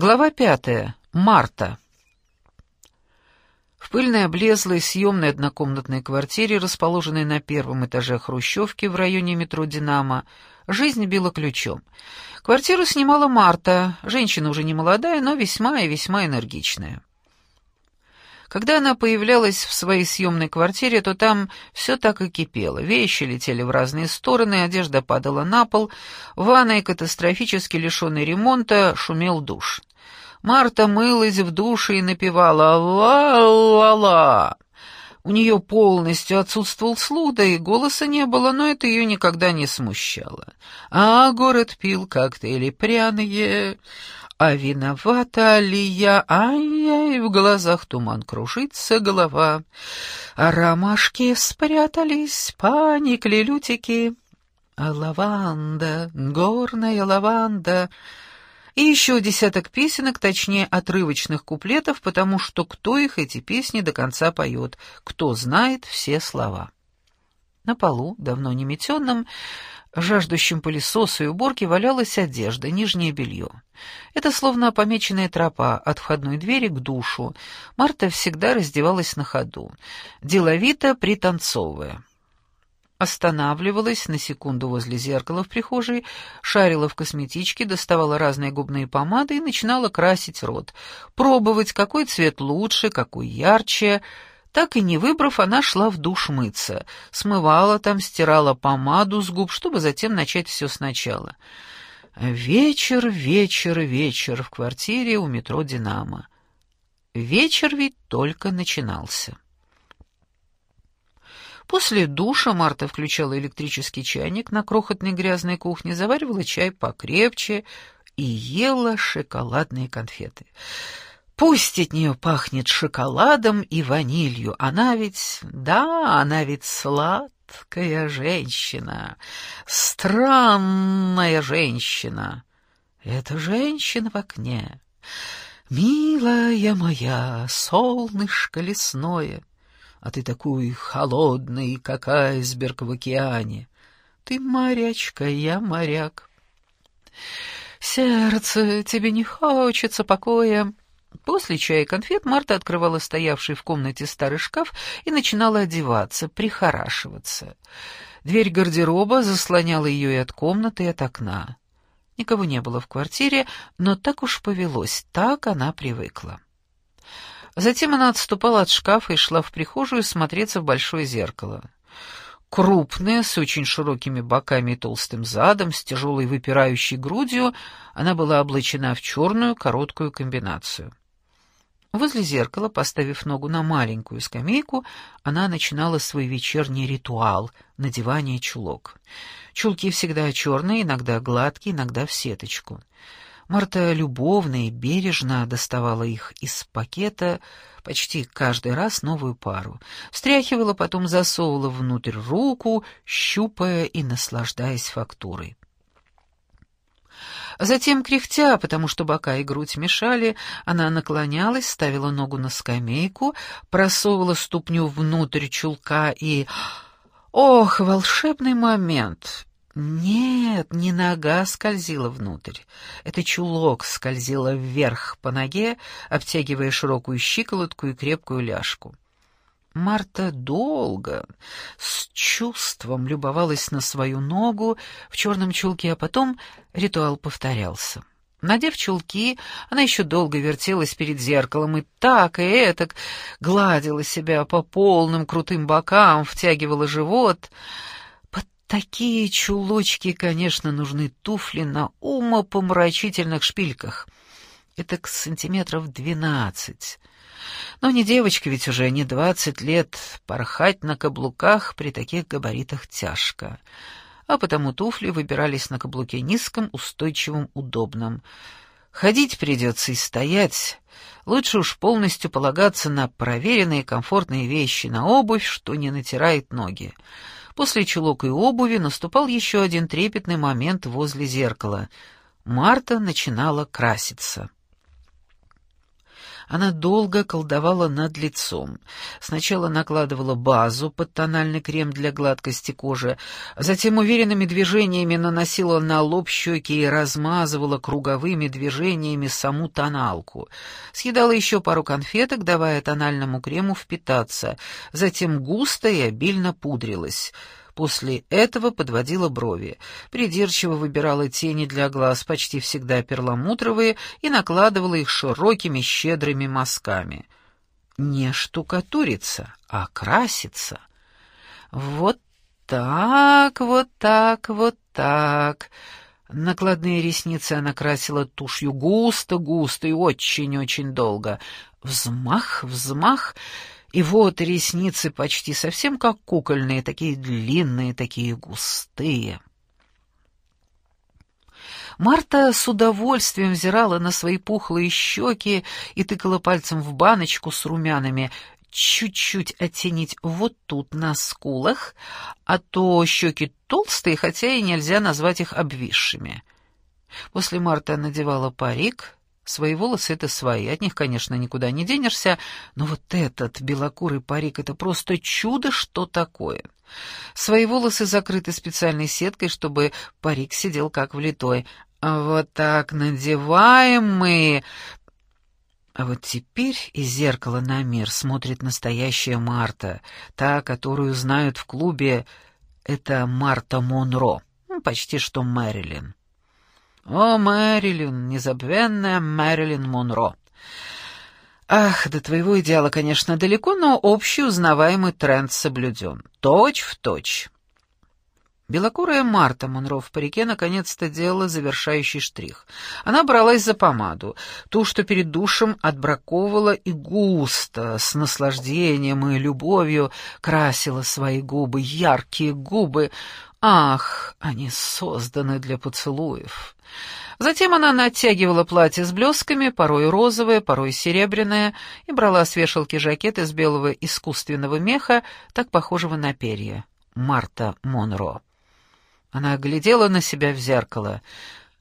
Глава пятая. Марта. В пыльной, облезлой, съемной однокомнатной квартире, расположенной на первом этаже Хрущевки в районе метро «Динамо», жизнь била ключом. Квартиру снимала Марта, женщина уже не молодая, но весьма и весьма энергичная. Когда она появлялась в своей съемной квартире, то там все так и кипело. Вещи летели в разные стороны, одежда падала на пол, в ванной, катастрофически лишенной ремонта, шумел душ. Марта мылась в душе и напевала «Ла-ла-ла». У нее полностью отсутствовал слух, да и голоса не было, но это ее никогда не смущало. А город пил коктейли пряные, а виновата ли я? Ай-яй, в глазах туман кружится голова. А ромашки спрятались, паникли лютики. А лаванда, горная лаванда... И еще десяток песенок, точнее, отрывочных куплетов, потому что кто их эти песни до конца поет, кто знает все слова. На полу, давно не метенном, жаждущим пылесосу и уборки валялась одежда, нижнее белье. Это словно помеченная тропа от входной двери к душу. Марта всегда раздевалась на ходу, деловито пританцовывая. Останавливалась на секунду возле зеркала в прихожей, шарила в косметичке, доставала разные губные помады и начинала красить рот, пробовать, какой цвет лучше, какой ярче — так и не выбрав, она шла в душ мыться, смывала там, стирала помаду с губ, чтобы затем начать все сначала. Вечер, вечер, вечер в квартире у метро «Динамо». Вечер ведь только начинался. После душа Марта включала электрический чайник на крохотной грязной кухне, заваривала чай покрепче и ела шоколадные конфеты. Пусть от нее пахнет шоколадом и ванилью. Она ведь, да, она ведь сладкая женщина, странная женщина. Это женщина в окне. Милая моя, солнышко лесное, а ты такой холодный, как айсберг в океане. Ты морячка, я моряк. Сердце, тебе не хочется покоя. После чая и конфет Марта открывала стоявший в комнате старый шкаф и начинала одеваться, прихорашиваться. Дверь гардероба заслоняла ее и от комнаты, и от окна. Никого не было в квартире, но так уж повелось, так она привыкла. Затем она отступала от шкафа и шла в прихожую смотреться в большое зеркало. Крупная, с очень широкими боками и толстым задом, с тяжелой выпирающей грудью, она была облачена в черную короткую комбинацию. Возле зеркала, поставив ногу на маленькую скамейку, она начинала свой вечерний ритуал — надевание чулок. Чулки всегда черные, иногда гладкие, иногда в сеточку. Марта любовно и бережно доставала их из пакета, почти каждый раз новую пару. Встряхивала, потом засовывала внутрь руку, щупая и наслаждаясь фактурой. Затем, кряхтя, потому что бока и грудь мешали, она наклонялась, ставила ногу на скамейку, просовывала ступню внутрь чулка и... Ох, волшебный момент! Нет, не нога скользила внутрь. Это чулок скользила вверх по ноге, обтягивая широкую щиколотку и крепкую ляжку. Марта долго, с чувством любовалась на свою ногу в черном чулке, а потом ритуал повторялся. Надев чулки, она еще долго вертелась перед зеркалом и так и этак гладила себя по полным крутым бокам, втягивала живот. Такие чулочки, конечно, нужны туфли на умопомрачительных шпильках. Это к сантиметров двенадцать. Но не девочка ведь уже, не двадцать лет, порхать на каблуках при таких габаритах тяжко. А потому туфли выбирались на каблуке низком, устойчивом, удобном. Ходить придется и стоять. Лучше уж полностью полагаться на проверенные комфортные вещи, на обувь, что не натирает ноги. После чулок и обуви наступал еще один трепетный момент возле зеркала. Марта начинала краситься. Она долго колдовала над лицом. Сначала накладывала базу под тональный крем для гладкости кожи, затем уверенными движениями наносила на лоб щеки и размазывала круговыми движениями саму тоналку. Съедала еще пару конфеток, давая тональному крему впитаться, затем густо и обильно пудрилась. После этого подводила брови, придирчиво выбирала тени для глаз, почти всегда перламутровые, и накладывала их широкими щедрыми мазками. Не штукатурится, а красится. Вот так, вот так, вот так. Накладные ресницы она красила тушью густо-густо и очень-очень долго. Взмах, взмах — и вот ресницы почти совсем как кукольные, такие длинные, такие густые. Марта с удовольствием взирала на свои пухлые щеки и тыкала пальцем в баночку с румянами, чуть-чуть оттенить вот тут, на скулах, а то щеки толстые, хотя и нельзя назвать их обвисшими. После Марта надевала парик, Свои волосы — это свои, от них, конечно, никуда не денешься, но вот этот белокурый парик — это просто чудо, что такое. Свои волосы закрыты специальной сеткой, чтобы парик сидел как влитой. А вот так надеваем мы... А вот теперь из зеркала на мир смотрит настоящая Марта, та, которую знают в клубе, это Марта Монро, ну, почти что Мэрилин. О, Мэрилин, незабвенная Мэрилин Монро. Ах, до твоего идеала, конечно, далеко, но общий узнаваемый тренд соблюден. Точь в точь. Белокурая Марта Монро в парике наконец-то делала завершающий штрих. Она бралась за помаду, ту, что перед душем отбраковывала и густо, с наслаждением и любовью красила свои губы, яркие губы. Ах, они созданы для поцелуев. Затем она натягивала платье с блесками, порой розовое, порой серебряное, и брала с вешалки жакет из белого искусственного меха, так похожего на перья. Марта Монро. Она глядела на себя в зеркало.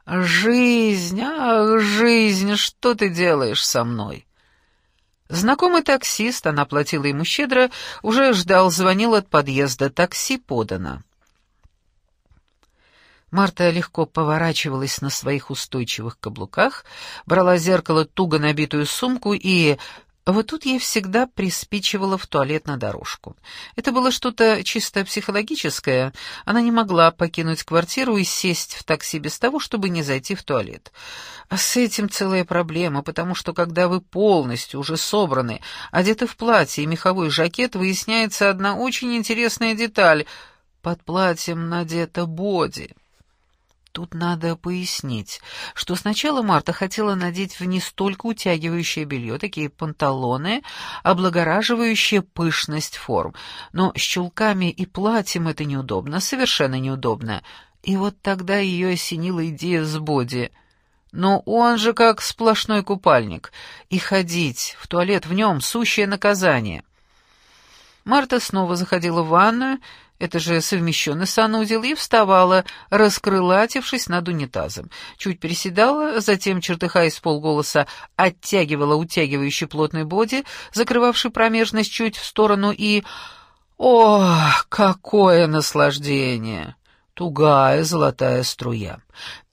«Жизнь, ах, жизнь, что ты делаешь со мной?» Знакомый таксист, она платила ему щедро, уже ждал, звонил от подъезда, такси подано. Марта легко поворачивалась на своих устойчивых каблуках, брала зеркало туго набитую сумку и... Вот тут ей всегда приспичивало в туалет на дорожку. Это было что-то чисто психологическое. Она не могла покинуть квартиру и сесть в такси без того, чтобы не зайти в туалет. А с этим целая проблема, потому что когда вы полностью уже собраны, одеты в платье и меховой жакет, выясняется одна очень интересная деталь. Под платьем надета боди. Тут надо пояснить, что сначала Марта хотела надеть вниз только утягивающее белье, такие панталоны, облагораживающие пышность форм. Но с чулками и платьем это неудобно, совершенно неудобно. И вот тогда ее осенила идея с боди. Но он же как сплошной купальник, и ходить в туалет в нем — сущее наказание. Марта снова заходила в ванную, это же совмещенный санузел, и вставала, раскрылатившись над унитазом. Чуть приседала, затем, чертыхаясь полголоса, оттягивала утягивающий плотный боди, закрывавший промежность чуть в сторону, и... О, какое наслаждение! Тугая золотая струя.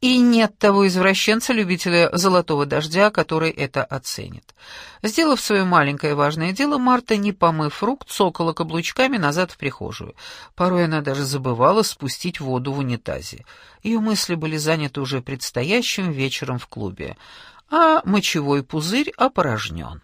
И нет того извращенца-любителя золотого дождя, который это оценит. Сделав свое маленькое важное дело, Марта, не помыв рук, цокала каблучками назад в прихожую. Порой она даже забывала спустить воду в унитазе. Ее мысли были заняты уже предстоящим вечером в клубе, а мочевой пузырь опорожнен.